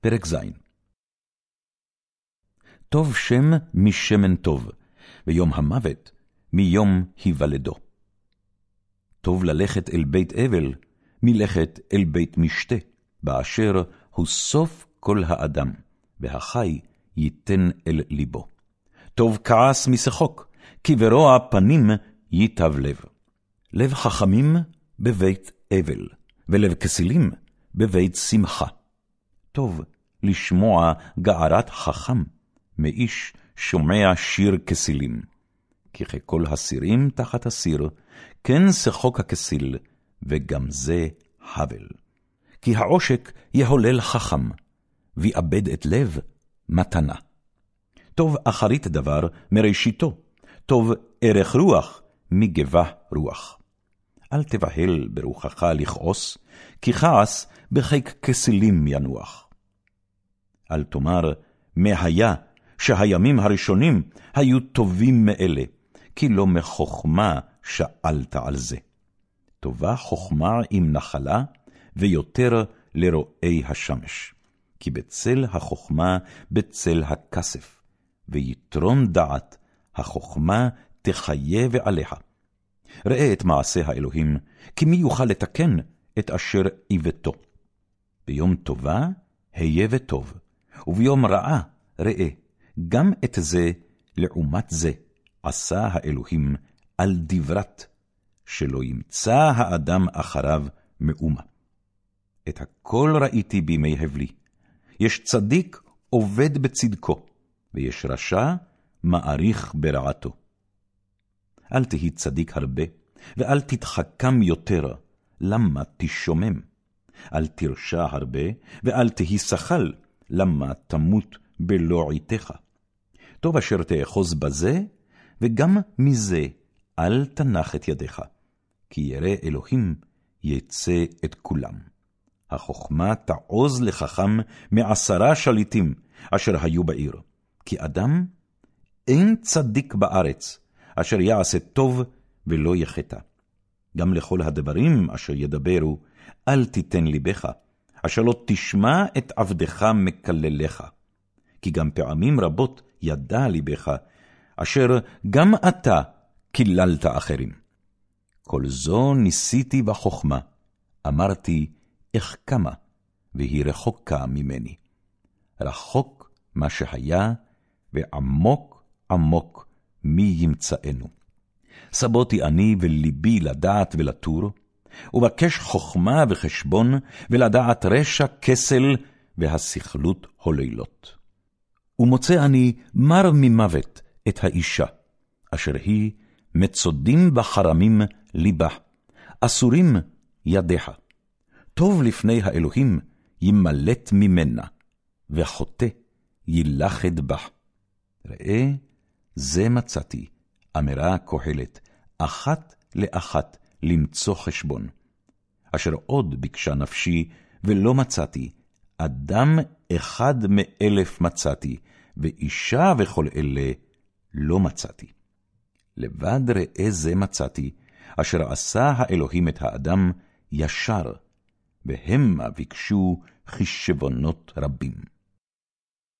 פרק ז. טוב שם משמן טוב, ויום המוות מיום היוולדו. טוב ללכת אל בית אבל, מלכת אל בית משתה, באשר הוא סוף כל האדם, והחי ייתן אל ליבו. טוב כעס משחוק, כי ברוע פנים ייטב לב. לב חכמים בבית אבל, ולב כסילים בבית שמחה. טוב לשמוע גערת חכם, מאיש שומע שיר כסילים. כי ככל הסירים תחת הסיר, כן שחוק הכסיל, וגם זה חבל. כי העושק יהולל חכם, ויאבד את לב מתנה. טוב אחרית דבר מראשיתו, טוב ערך רוח מגבה רוח. אל תבהל ברוחך לכעוס, כי כעס בחיק כסילים ינוח. אל תאמר, מה היה שהימים הראשונים היו טובים מאלה, כי לא מחוכמה שאלת על זה. טובה חוכמה עם נחלה, ויותר לרועי השמש. כי בצל החוכמה בצל הכסף, ויתרום דעת, החוכמה תחיה ועליה. ראה את מעשה האלוהים, כי מי יוכל לתקן את אשר עיוותו. ביום טובה היה וטוב, וביום רעה ראה, גם את זה לעומת זה עשה האלוהים על דברת, שלא ימצא האדם אחריו מאומה. את הכל ראיתי בימי הבלי. יש צדיק עובד בצדקו, ויש רשע מעריך ברעתו. אל תהי צדיק הרבה, ואל תתחכם יותר, למה תשומם? אל תרשע הרבה, ואל תהי שחל, למה תמות בלא עתיך? טוב אשר תאחוז בזה, וגם מזה אל תנח את ידיך, כי ירא אלוהים יצא את כולם. החוכמה תעוז לחכם מעשרה שליטים אשר היו בעיר, כי אדם אין צדיק בארץ, אשר יעשה טוב ולא יחטא. גם לכל הדברים אשר ידברו, אל תיתן ליבך, אשר לא תשמע את עבדך מקללך. כי גם פעמים רבות ידע ליבך, אשר גם אתה קיללת אחרים. כל זו ניסיתי בחוכמה, אמרתי, איך קמה, והיא רחוקה ממני. רחוק מה שהיה, ועמוק עמוק מי ימצאנו. סבותי אני וליבי לדעת ולתור, ובקש חכמה וחשבון, ולדעת רשע כסל, והסכלות הוללות. ומוצא אני מר ממוות את האישה, אשר היא מצודים בחרמים ליבה, אסורים ידיה. טוב לפני האלוהים ימלט ממנה, וחוטא יילכד בה. ראה, זה מצאתי, אמרה כהלת, אחת לאחת למצוא חשבון. אשר עוד ביקשה נפשי, ולא מצאתי, אדם אחד מאלף מצאתי, ואישה וכל אלה לא מצאתי. לבד ראה זה מצאתי, אשר עשה האלוהים את האדם ישר, והמה ביקשו חשבונות רבים.